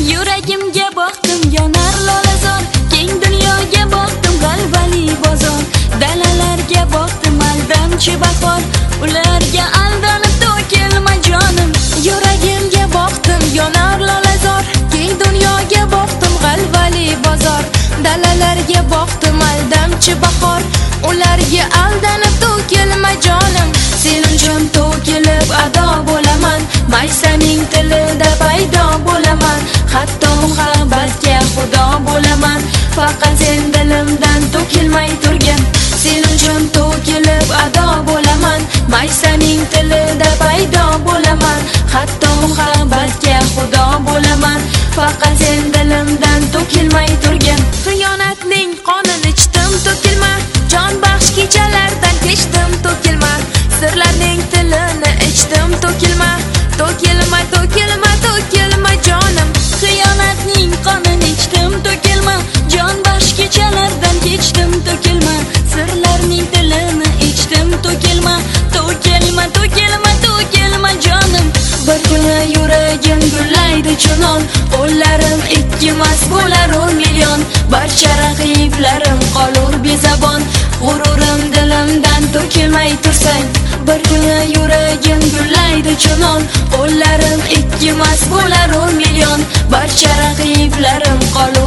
yuragimga boqdim yonar lolazor keng dunyoga boqdim g'alvali bozor. Dalalarga boqdim aldamchi bahor ularga aldanib to'kilma jonim. Yuragimga boqdim yonar lolazor keng dunyoga boqdim g'alvali bozor. Dalalarga boqdim aldamchi bahor ularga aldanib to'kilma jonim. Sen uchun to'kilib ado bo'laman maysaning dilimdan to'kilmay turgin. Sen uchun to'kilib ado bo'laman. Maysaning tilida paydo bo'laman. Hatto muhabbatga xudo bo'laman. Faqat sen dilimdan to'kilmay turgin. Xiyonatning qonini bir yuragim gullaydi chunon. Qo'llarim ikkimas bo'lar o'n million. Barcha raqiblarim qolur bezabon. G'ururim dilimdan to'kilmay tursang. Bir kuni yuragim gullaydi chunon. Qo'llarim ikkimas bo'lar o'n million. Barcha raqiblarim qolur